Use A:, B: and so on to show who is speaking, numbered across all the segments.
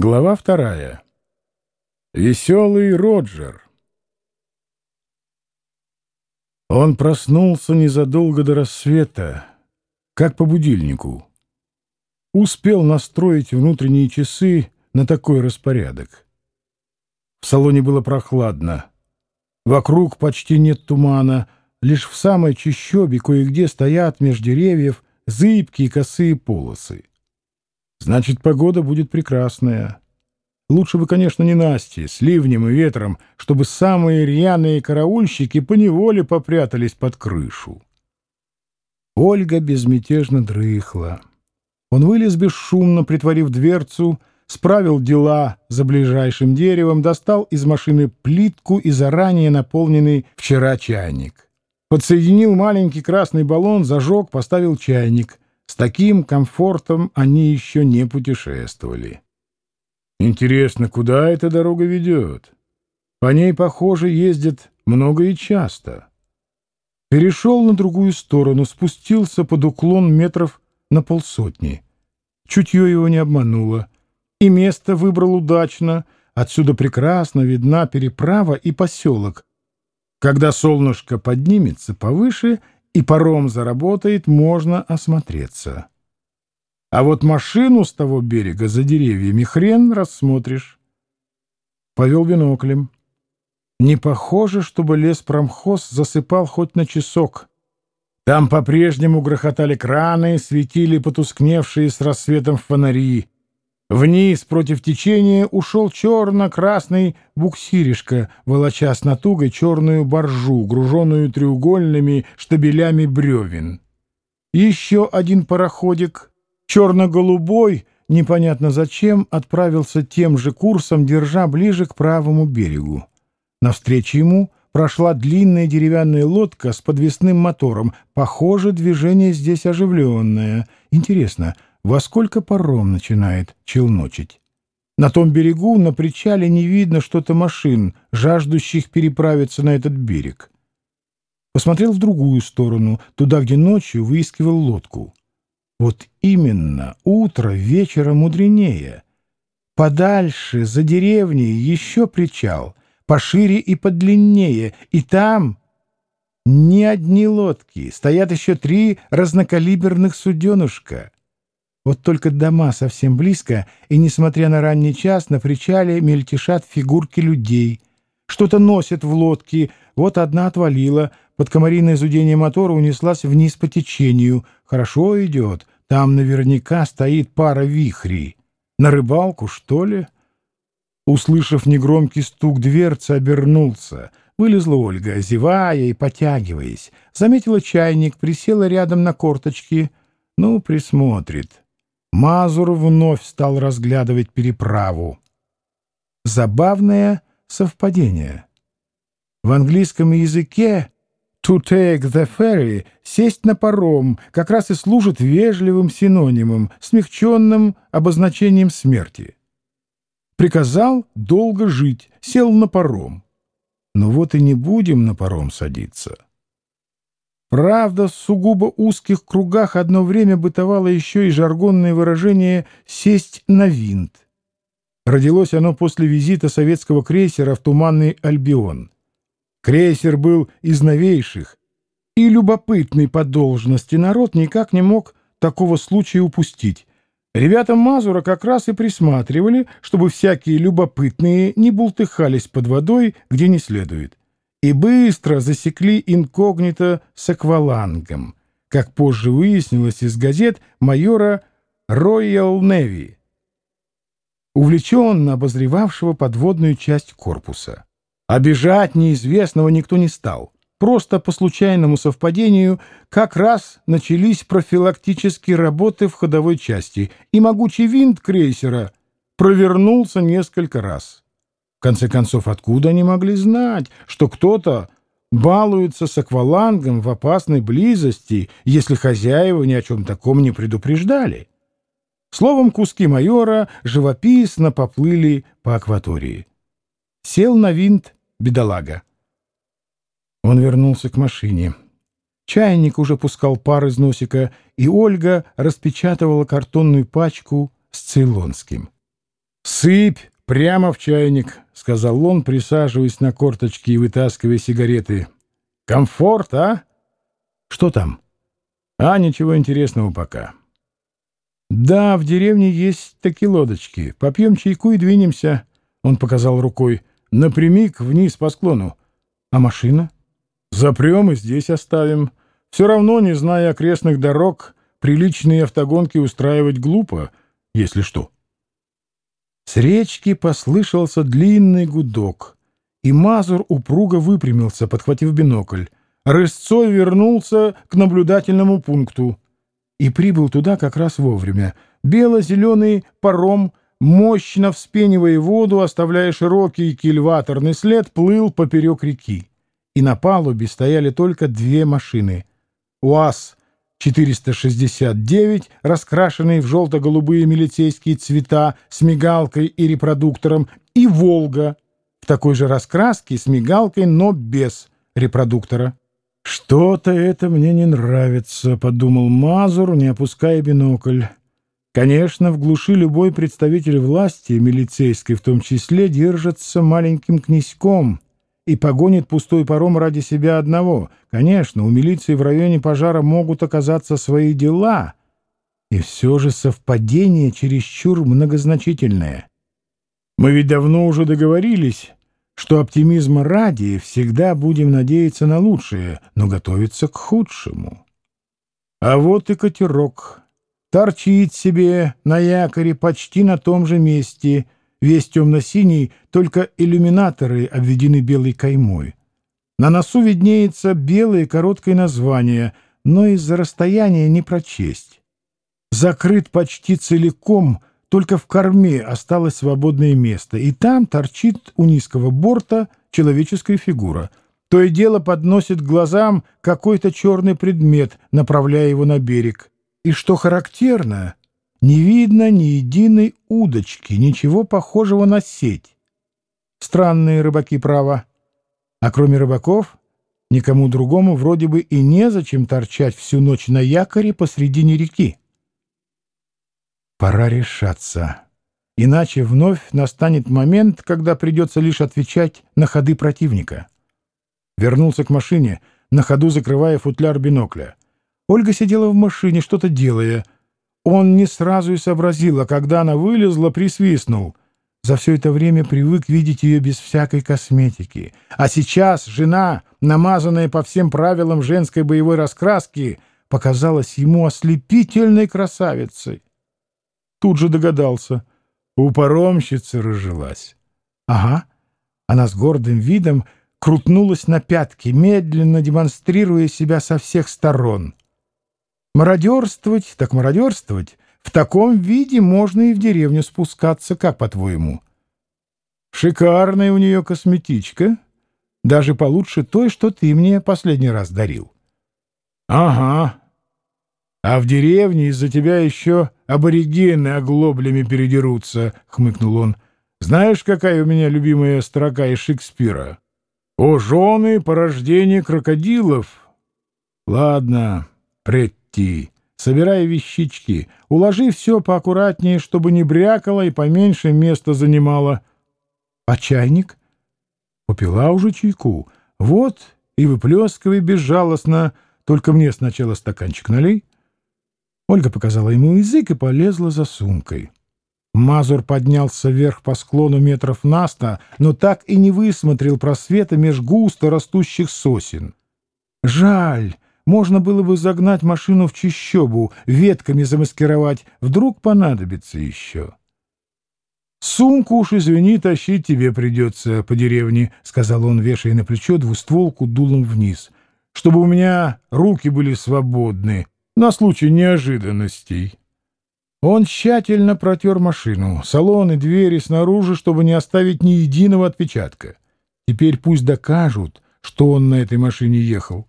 A: Глава вторая. Веселый Роджер. Он проснулся незадолго до рассвета, как по будильнику. Успел настроить внутренние часы на такой распорядок. В салоне было прохладно. Вокруг почти нет тумана, лишь в самой чащобе кое-где стоят меж деревьев зыбкие косые полосы. Значит, погода будет прекрасная. Лучше бы, конечно, не Насти, с ливнем и ветром, чтобы самые рьяные караульщики поневоле попрятались под крышу. Ольга безмятежно дрыхла. Он вылез бесшумно, притворив дверцу, справил дела за ближайшим деревом, достал из машины плитку и заранее наполненный вчера чайник. Подсоединил маленький красный баллон, зажег, поставил чайник — с таким комфортом они еще не путешествовали. Интересно, куда эта дорога ведет? По ней, похоже, ездят много и часто. Перешел на другую сторону, спустился под уклон метров на полсотни. Чутье его не обмануло. И место выбрал удачно. Отсюда прекрасно видна переправа и поселок. Когда солнышко поднимется повыше — и паром заработает, можно осмотреться. А вот машину с того берега за деревьями хрен рассмотришь. Повел биноклем. Не похоже, чтобы лес промхоз засыпал хоть на часок. Там по-прежнему грохотали краны, светили потускневшие с рассветом фонари. Вниз против течения ушел черно-красный буксиришка, волоча с натугой черную боржу, груженную треугольными штабелями бревен. Еще один пароходик, черно-голубой, непонятно зачем, отправился тем же курсом, держа ближе к правому берегу. Навстречу ему прошла длинная деревянная лодка с подвесным мотором. Похоже, движение здесь оживленное. Интересно, — во сколько паром начинает челночить. На том берегу, на причале, не видно что-то машин, жаждущих переправиться на этот берег. Посмотрел в другую сторону, туда, где ночью выискивал лодку. Вот именно, утро вечера мудренее. Подальше, за деревней, еще причал, пошире и подлиннее, и там ни одни лодки, стоят еще три разнокалиберных суденушка — вот только дома совсем близко, и, несмотря на ранний час, на причале мельтешат фигурки людей. Что-то носят в лодке, вот одна отвалила, под комариное зудение мотора унеслась вниз по течению. Хорошо идет, там наверняка стоит пара вихрей. На рыбалку, что ли? Услышав негромкий стук дверцы, обернулся. Вылезла Ольга, зевая и потягиваясь. Заметила чайник, присела рядом на корточки. Ну, присмотрит. Мазур вновь стал разглядывать переправу. Забавное совпадение. В английском языке «to take the ferry» — «сесть на паром» как раз и служит вежливым синонимом, смягченным обозначением смерти. Приказал долго жить, сел на паром. Но вот и не будем на паром садиться. Правда, в сугубо узких кругах одно время бытовало еще и жаргонное выражение «сесть на винт». Родилось оно после визита советского крейсера в Туманный Альбион. Крейсер был из новейших, и любопытный по должности народ никак не мог такого случая упустить. Ребята Мазура как раз и присматривали, чтобы всякие любопытные не бултыхались под водой, где не следует и быстро засекли инкогнито с аквалангом, как позже выяснилось из газет майора Royal Navy, увлеченно обозревавшего подводную часть корпуса. Обижать неизвестного никто не стал. Просто по случайному совпадению как раз начались профилактические работы в ходовой части, и могучий винт крейсера провернулся несколько раз. В конце концов, откуда они могли знать, что кто-то балуется с аквалангом в опасной близости, если хозяева ни о чем таком не предупреждали? Словом, куски майора живописно поплыли по акватории. Сел на винт бедолага. Он вернулся к машине. Чайник уже пускал пар из носика, и Ольга распечатывала картонную пачку с цейлонским. «Сыпь прямо в чайник», — сказал он, присаживаясь на корточки и вытаскивая сигареты. «Комфорт, а?» «Что там?» «А, ничего интересного пока». «Да, в деревне есть такие лодочки. Попьем чайку и двинемся», — он показал рукой, — «напрямик вниз по склону. А машина?» «Запрем и здесь оставим. Все равно, не зная окрестных дорог, приличные автогонки устраивать глупо, если что». С речки послышался длинный гудок, и Мазур упруго выпрямился, подхватив бинокль. Рысцой вернулся к наблюдательному пункту и прибыл туда как раз вовремя. Бело-зеленый паром, мощно вспенивая воду, оставляя широкий кильваторный след, плыл поперек реки. И на палубе стояли только две машины. УАЗ-469, раскрашенный в желто-голубые милицейские цвета с мигалкой и репродуктором, и «Волга» в такой же раскраске с мигалкой, но без репродуктора. «Что-то это мне не нравится», — подумал Мазур, не опуская бинокль. Конечно, в глуши любой представитель власти, милицейской в том числе, держится маленьким князьком и погонит пустой паром ради себя одного. Конечно, у милиции в районе пожара могут оказаться свои дела, и все же совпадение чересчур многозначительное. Мы ведь давно уже договорились что оптимизма ради всегда будем надеяться на лучшее, но готовиться к худшему. А вот и катерок. Торчит себе на якоре почти на том же месте, весь темно-синий, только иллюминаторы обведены белой каймой. На носу виднеется белое короткое название, но из-за расстояния не прочесть. Закрыт почти целиком только в корме осталось свободное место, и там торчит у низкого борта человеческая фигура. То и дело подносит к глазам какой-то черный предмет, направляя его на берег. И что характерно, не видно ни единой удочки, ничего похожего на сеть. Странные рыбаки, право. А кроме рыбаков, никому другому вроде бы и незачем торчать всю ночь на якоре посредине реки. Пора решаться. Иначе вновь настанет момент, когда придется лишь отвечать на ходы противника. Вернулся к машине, на ходу закрывая футляр бинокля. Ольга сидела в машине, что-то делая. Он не сразу и сообразил, а когда она вылезла, присвистнул. За все это время привык видеть ее без всякой косметики. А сейчас жена, намазанная по всем правилам женской боевой раскраски, показалась ему ослепительной красавицей. Тут же догадался. У паромщицы разжилась. Ага. Она с гордым видом крутнулась на пятки, медленно демонстрируя себя со всех сторон. Мародерствовать, так мародерствовать. В таком виде можно и в деревню спускаться, как по-твоему? Шикарная у нее косметичка, даже получше той, что ты мне последний раз дарил. Ага, а в деревне из-за тебя еще аборигены оглоблями передерутся, — хмыкнул он. Знаешь, какая у меня любимая строка из Шекспира? О, жены, порождение крокодилов! Ладно, Претти, собирай вещички, уложи все поаккуратнее, чтобы не брякало и поменьше места занимало. А чайник? Попила уже чайку. Вот и выплескивай безжалостно, только мне сначала стаканчик налей. Ольга показала ему язык и полезла за сумкой. Мазур поднялся вверх по склону метров на сто, но так и не высмотрел просвета меж густо растущих сосен. Жаль, можно было бы загнать машину в чищобу, ветками замаскировать, вдруг понадобится еще. «Сумку уж, извини, тащить тебе придется по деревне», — сказал он, вешая на плечо двустволку дулом вниз, «чтобы у меня руки были свободны» на случай неожиданностей. Он тщательно протер машину, салон и двери снаружи, чтобы не оставить ни единого отпечатка. Теперь пусть докажут, что он на этой машине ехал.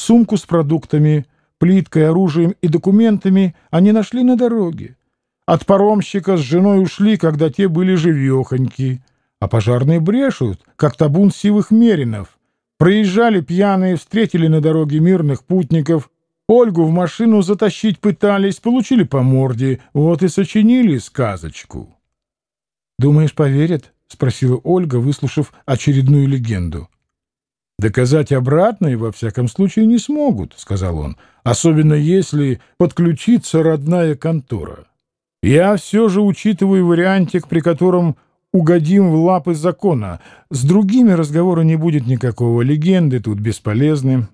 A: Сумку с продуктами, плиткой, оружием и документами они нашли на дороге. От паромщика с женой ушли, когда те были живехоньки, а пожарные брешут, как табун сивых меринов. Проезжали пьяные, встретили на дороге мирных путников, Ольгу в машину затащить пытались, получили по морде, вот и сочинили сказочку. «Думаешь, поверят?» — спросила Ольга, выслушав очередную легенду. «Доказать обратное, во всяком случае, не смогут», — сказал он, «особенно если подключится родная контора. Я все же учитываю вариантик, при котором угодим в лапы закона. С другими разговора не будет никакого, легенды тут бесполезны.